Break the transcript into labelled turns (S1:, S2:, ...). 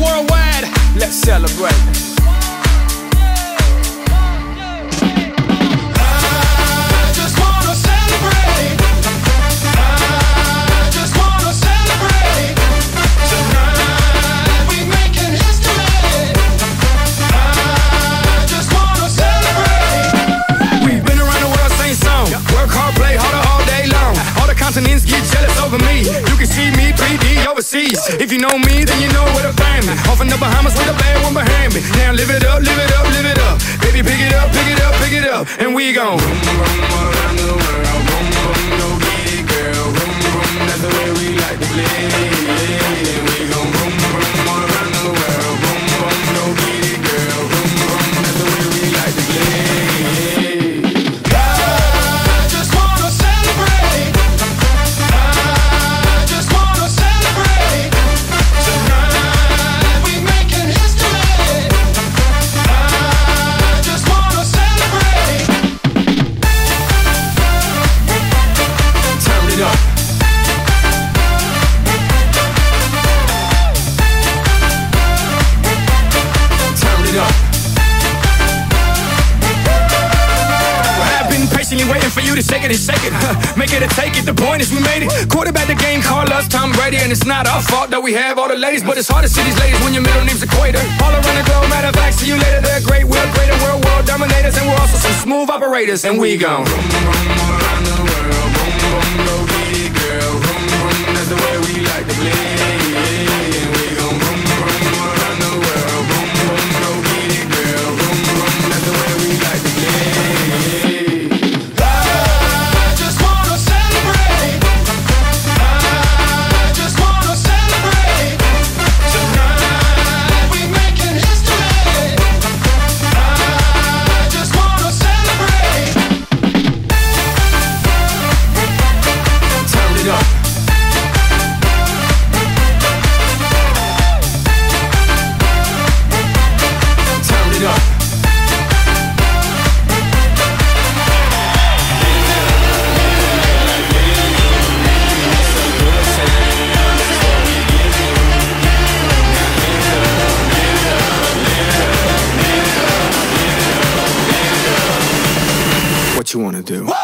S1: Worldwide. Let's celebrate. Overseas. If you know me, then you know where to find me. Off in the Bahamas with a bad one behind me. Now live it up, live it up, live it up. Baby, pick it up, pick it up, pick it up. And we gon' you to shake it and shake it. Make it or take it. The point is we made it. Quarterback the game, call us Tom Brady, and it's not our fault that we have all the ladies, but it's hard to see these ladies when your middle name's Equator. All around the globe, matter of fact, see you later. They're great, we're greater, we're world dominators, and we're also some smooth operators, and we gon' boom, boom, around the world. Boom, boom. Boom, you wanna do.